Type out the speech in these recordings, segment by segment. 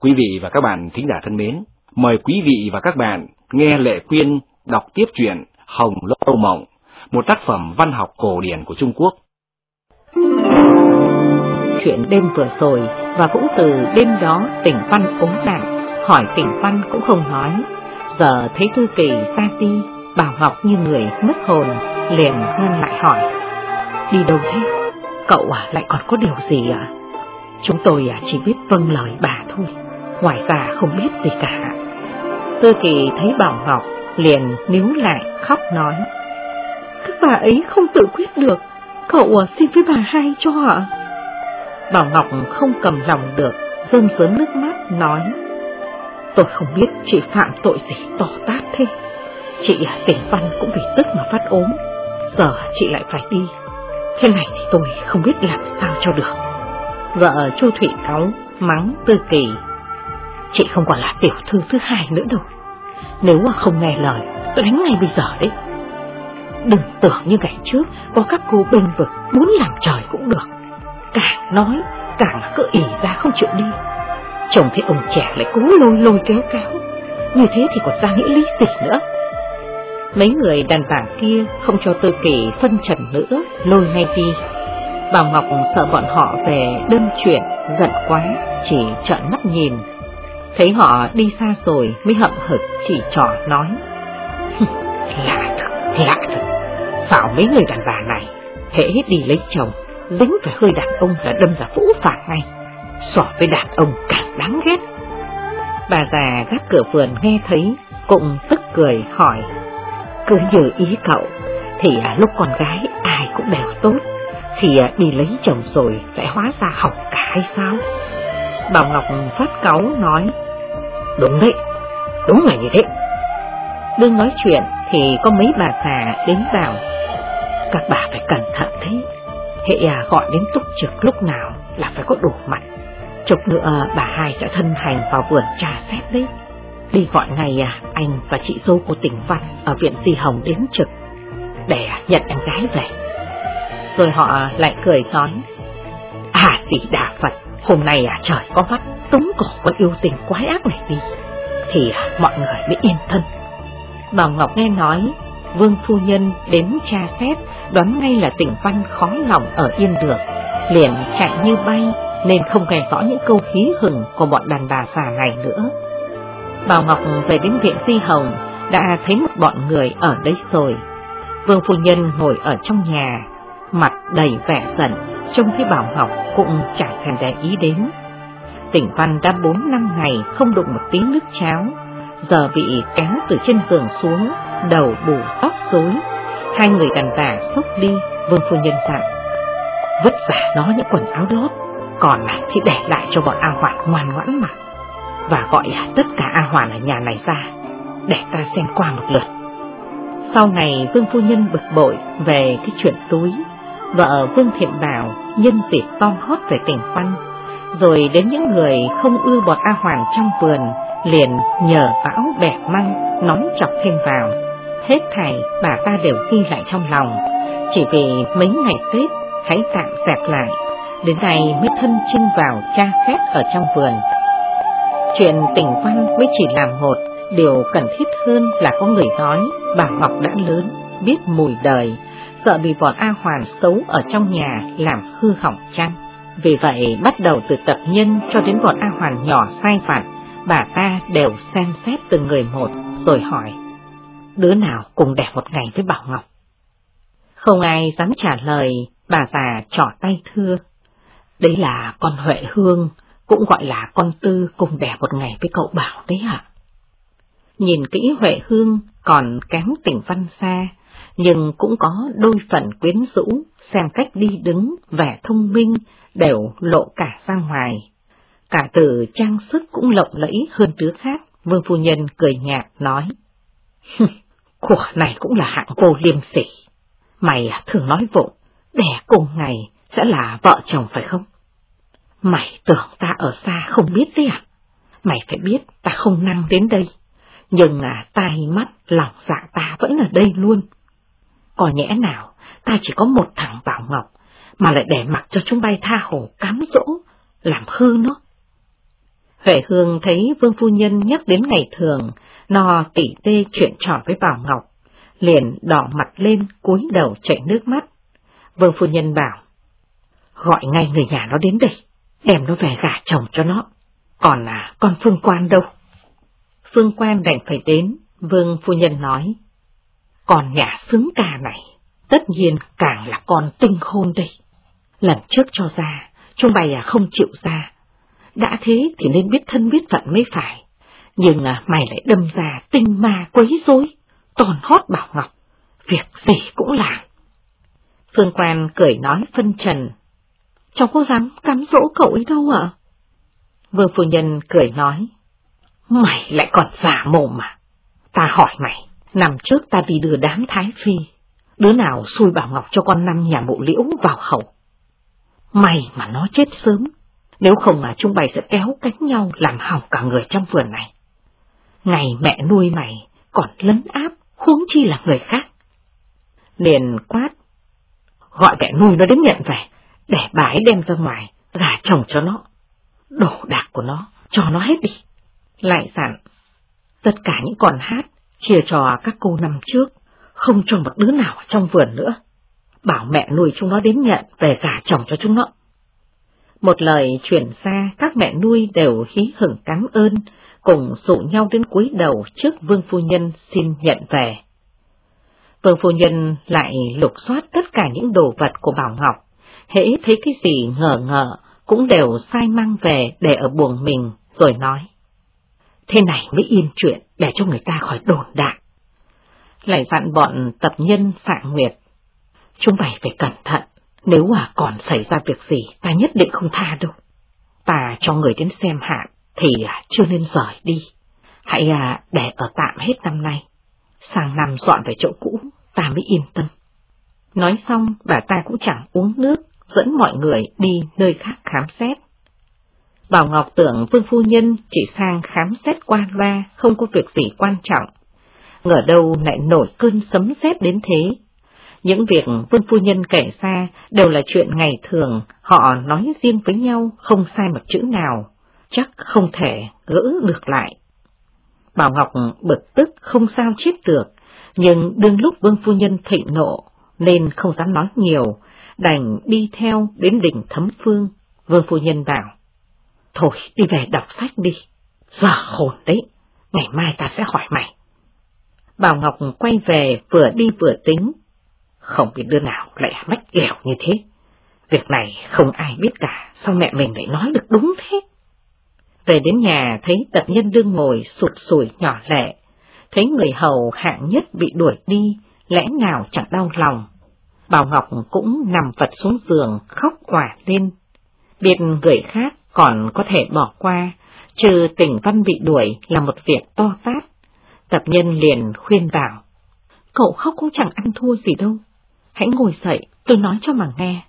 Quý vị và các bạn thính giả thân mến, mời quý vị và các bạn nghe Lệ Quyên đọc tiếp truyện Hồng Lâu Mộng, một tác phẩm văn học cổ điển của Trung Quốc. Chuyện đêm vừa rồi và cũng từ đêm đó tỉnh Văn ốm nặng, hỏi tỉnh Văn cũng không nói. Giờ thấy Thư Kỳ ra đi, Bảo Ngọc như người mất hồn, liền ngăn lại hỏi. Đi đâu thế? Cậu à lại còn có điều gì? À? Chúng tôi à, chỉ biết vâng lời bà thôi, ngoài ra không biết gì cả. Tư Kỳ thấy Bảo Ngọc liền níu lại khóc nói. Các bà ấy không tự quyết được, cậu à, xin với bà hai cho ạ. Bảo Ngọc không cầm lòng được, rơm rớm nước mắt nói. Tôi không biết chị phạm tội gì to tát thế. Chị à, tỉnh văn cũng vì tức mà phát ốm, giờ chị lại phải đi. Thế này thì tôi không biết làm sao cho được. Vợ Chu Thủy cáu, mắng Tư Kỳ. Chị không còn là tiểu thư thứ hai nữa đâu. Nếu mà không nghe lời, tôi đánh ngay bây giờ đấy. Đừng tưởng như ngày trước có các cô bên vực muốn làm trời cũng được. Càng nói, càng cứ ỉ ra không chịu đi. Chồng thấy ông trẻ lại cố lôi lôi kéo kéo. Như thế thì còn ra nghĩa lý gì nữa. Mấy người đàn bà kia không cho tư Kỳ phân trần nữa, lôi ngay đi. Bảo Ngọc sợ bọn họ về đơn chuyện, giận quá, chỉ trợn mắt nhìn. Thấy họ đi xa rồi mới hậm hực chỉ trỏ nói. lạ thật, lạ thật, sao mấy người đàn bà này, hễ đi lấy chồng, dính phải hơi đàn ông là đâm ra vũ phạt ngay, so với đàn ông càng đáng ghét. Bà già gác cửa vườn nghe thấy, cũng tức cười hỏi, cứ như ý cậu, thì lúc con gái ai cũng đều tốt, thì à, đi lấy chồng rồi lại hóa ra học cả hay sao? Bảo Ngọc phát cáu nói, đúng đấy, đúng là như thế. Đương nói chuyện thì có mấy bà già đến bảo, các bà phải cẩn thận thế, hệ à gọi đến túc trực lúc nào là phải có đủ mặt, chục nữa bà hai sẽ thân hành vào vườn trà xét đấy. Đi gọi ngày à, anh và chị dâu của tỉnh Văn ở viện Di Hồng đến trực để à, nhận em gái về. Rồi họ lại cười nói, À dì đà Phật, hôm nay à trời có mắt, tống cổ con yêu tình quái ác này đi, thì à, mọi người mới yên thân. Bảo Ngọc nghe nói, Vương Phu Nhân đến tra xét, đoán ngay là tỉnh Văn khó lòng ở yên được, liền chạy như bay, nên không nghe rõ những câu hí hừng của bọn đàn bà già này nữa. Bảo Ngọc về đến viện Di Hồng, đã thấy một bọn người ở đấy rồi. Vương Phu Nhân ngồi ở trong nhà, mặt đầy vẻ giận, trông thấy Bảo Ngọc cũng chẳng thèm để ý đến. Tỉnh Văn đã bốn năm ngày không đụng một tiếng nước cháo, giờ bị kéo từ trên giường xuống, đầu bù tóc rối. Hai người đàn bà xốc đi, Vương Phu Nhân dặn. Vứt giả nó những quần áo lót, còn lại thì để lại cho bọn A Hoạt ngoan ngoãn mà. Và gọi tất cả A Hoàn ở nhà này ra, để ta xem qua một lượt. Sau này Vương Phu Nhân bực bội về cái chuyện túi, vợ Vương Thiện Bảo nhân dịp to hót về tỉnh Văn, rồi đến những người không ưa bọn A Hoàn trong vườn, liền nhờ bão bẻ măng, nóng chọc thêm vào. Hết thảy bà ta đều ghi lại trong lòng, chỉ vì mấy ngày Tết hãy tạm dẹp lại, đến nay mới thân chân vào tra xét ở trong vườn. Chuyện tỉnh Văn mới chỉ làm một, điều cần thiết hơn là có người nói bà Ngọc đã lớn, biết mùi đời, sợ bị bọn A Hoàn xấu ở trong nhà làm hư hỏng chăng. Vì vậy bắt đầu từ tập nhân cho đến bọn A Hoàn nhỏ sai vặt, bà ta đều xem xét từng người một rồi hỏi, đứa nào cùng đẹp một ngày với Bảo Ngọc? Không ai dám trả lời, bà già trỏ tay thưa. Đấy là con Huệ Hương, cũng gọi là con Tư cùng đẻ một ngày với cậu Bảo đấy ạ. Nhìn kỹ Huệ Hương còn kém tỉnh văn xa, nhưng cũng có đôi phần quyến rũ, xem cách đi đứng, vẻ thông minh, đều lộ cả ra ngoài. Cả từ trang sức cũng lộng lẫy hơn đứa khác, Vương Phu Nhân cười nhạt nói. Của này cũng là hạng cô liêm sỉ. Mày thường nói vụng, đẻ cùng ngày sẽ là vợ chồng phải không? Mày tưởng ta ở xa không biết đấy à? Mày phải biết ta không năng đến đây, nhưng à tai mắt lòng dạ ta vẫn ở đây luôn. Có nhẽ nào ta chỉ có một thằng Bảo Ngọc, mà lại để mặc cho chúng bay tha hồ cám dỗ, làm hư nó. Huệ Hương thấy Vương Phu Nhân nhắc đến ngày thường, no tỉ tê chuyện trò với Bảo Ngọc, liền đỏ mặt lên cúi đầu chảy nước mắt. Vương Phu Nhân bảo, gọi ngay người nhà nó đến đây, đem nó về gả chồng cho nó, còn là con Phương Quan đâu. Phương Quan đành phải đến, Vương Phu Nhân nói, còn nhà xứng ca này, tất nhiên càng là con tinh khôn đây. Lần trước cho ra, chúng bày à không chịu ra. Đã thế thì nên biết thân biết phận mới phải. Nhưng à, mày lại đâm ra tinh ma quấy rối, toàn hót bảo Ngọc. Việc gì cũng làm. Phương Quan cười nói phân trần. Cháu có dám cắm dỗ cậu ấy đâu ạ? Vương Phu Nhân cười nói. Mày lại còn giả mồm mà. Ta hỏi mày, nằm trước ta đi đưa đám Thái Phi. Đứa nào xui Bảo Ngọc cho con năm nhà mộ liễu vào hậu? May mà nó chết sớm, nếu không mà chúng bày sẽ kéo cánh nhau làm hỏng cả người trong vườn này. Ngày mẹ nuôi mày còn lấn áp, huống chi là người khác. Liền quát, gọi mẹ nuôi nó đến nhận về, để bà ấy đem ra ngoài, gả chồng cho nó. Đồ đạc của nó, cho nó hết đi. Lại dặn, tất cả những con hát, chia cho các cô năm trước, không cho một đứa nào trong vườn nữa bảo mẹ nuôi chúng nó đến nhận về gả chồng cho chúng nó. Một lời chuyển xa, các mẹ nuôi đều hí hửng cảm ơn, cùng dụ nhau đến cúi đầu trước vương phu nhân xin nhận về. Vương phu nhân lại lục soát tất cả những đồ vật của Bảo Ngọc, hễ thấy cái gì ngờ ngờ, cũng đều sai mang về để ở buồng mình, rồi nói. Thế này mới yên chuyện, để cho người ta khỏi đồn đại. Lại dặn bọn tập nhân Phạm Nguyệt Chúng mày phải cẩn thận, nếu mà còn xảy ra việc gì, ta nhất định không tha đâu. Ta cho người đến xem hạn, thì à, chưa nên rời đi. Hãy à, để ở tạm hết năm nay. Sang năm dọn về chỗ cũ, ta mới yên tâm. Nói xong, bà ta cũng chẳng uống nước, dẫn mọi người đi nơi khác khám xét. Bảo Ngọc tưởng Vương Phu Nhân chỉ sang khám xét qua loa, không có việc gì quan trọng. Ngờ đâu lại nổi cơn sấm sét đến thế, những việc Vương Phu Nhân kể ra đều là chuyện ngày thường, họ nói riêng với nhau không sai một chữ nào, chắc không thể gỡ được lại. Bảo Ngọc bực tức không sao chết được, nhưng đương lúc Vương Phu Nhân thịnh nộ nên không dám nói nhiều, đành đi theo đến đỉnh thấm phương. Vương Phu Nhân bảo, thôi đi về đọc sách đi, giờ hồn đấy, ngày mai ta sẽ hỏi mày. Bảo Ngọc quay về vừa đi vừa tính, không biết đứa nào lại mách ghèo như thế. Việc này không ai biết cả, sao mẹ mình lại nói được đúng thế? Về đến nhà thấy tập nhân đương ngồi sụt sùi nhỏ lẻ, thấy người hầu hạng nhất bị đuổi đi, lẽ nào chẳng đau lòng. Bảo Ngọc cũng nằm vật xuống giường khóc quả lên. biệt người khác còn có thể bỏ qua, trừ tỉnh văn bị đuổi là một việc to tát. Tập nhân liền khuyên bảo, cậu khóc cũng chẳng ăn thua gì đâu, Hãy ngồi dậy, tôi nói cho mà nghe.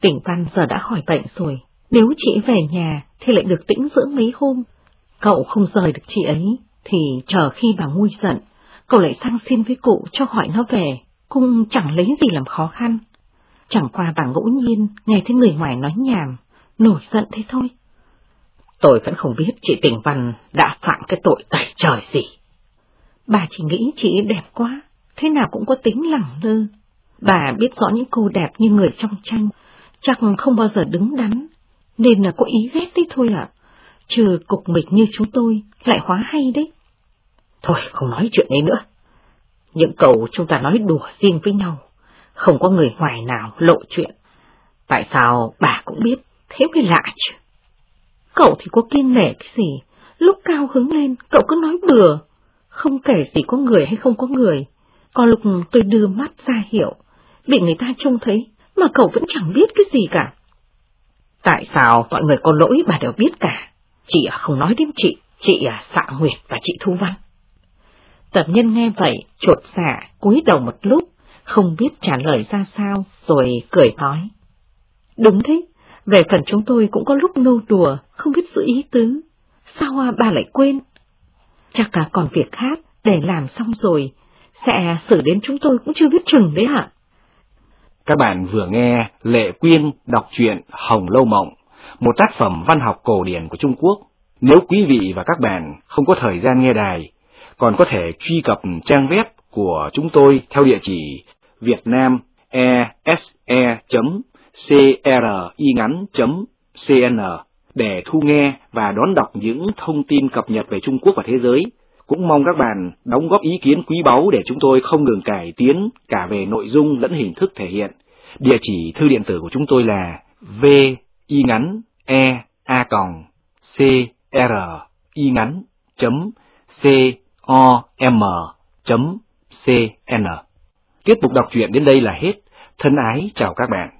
Tỉnh Văn giờ đã khỏi bệnh rồi, nếu chị về nhà thì lại được tĩnh dưỡng mấy hôm. Cậu không rời được chị ấy, thì chờ khi bà nguôi giận, cậu lại sang xin với cụ cho hỏi nó về, cũng chẳng lấy gì làm khó khăn. Chẳng qua bà ngẫu nhiên nghe thấy người ngoài nói nhảm, nổi giận thế thôi. Tôi vẫn không biết chị Tỉnh Văn đã phạm cái tội tẩy trời gì. Bà chỉ nghĩ chị đẹp quá, thế nào cũng có tính lẳng lơ, Bà biết rõ những cô đẹp như người trong tranh, chắc không bao giờ đứng đắn, nên là có ý ghét đấy thôi ạ. À. Trừ cục mịch như chúng tôi, lại hóa hay đấy. Thôi, không nói chuyện ấy nữa. Những câu chúng ta nói đùa riêng với nhau, không có người ngoài nào lộ chuyện. Tại sao bà cũng biết, thế mới lạ chứ. Cậu thì có kiên nể cái gì, lúc cao hứng lên cậu cứ nói bừa, không kể gì có người hay không có người. Còn lúc tôi đưa mắt ra hiểu bị người ta trông thấy, mà cậu vẫn chẳng biết cái gì cả. Tại sao mọi người có lỗi bà đều biết cả, chị à không nói đến chị, chị à xạ Nguyệt và chị Thu Văn. Tập nhân nghe vậy, trột xạ, cúi đầu một lúc, không biết trả lời ra sao, rồi cười nói. Đúng thế, về phần chúng tôi cũng có lúc nô đùa, không biết giữ ý tứ. Sao à, bà lại quên? Chắc cả còn việc khác, để làm xong rồi, sẽ xử đến chúng tôi cũng chưa biết chừng đấy hả? Các bạn vừa nghe Lệ Quyên đọc truyện Hồng Lâu Mộng, một tác phẩm văn học cổ điển của Trung Quốc. Nếu quý vị và các bạn không có thời gian nghe đài, còn có thể truy cập trang web của chúng tôi theo địa chỉ vietnam ese.cringắn.cn để thu nghe và đón đọc những thông tin cập nhật về Trung Quốc và thế giới. Cũng mong các bạn đóng góp ý kiến quý báu để chúng tôi không ngừng cải tiến cả về nội dung lẫn hình thức thể hiện. Địa chỉ thư điện tử của chúng tôi là v y ngắn e a còng c r y ngắn chấm c o m chấm c n. Tiếp tục đọc truyện đến đây là hết. Thân ái chào các bạn.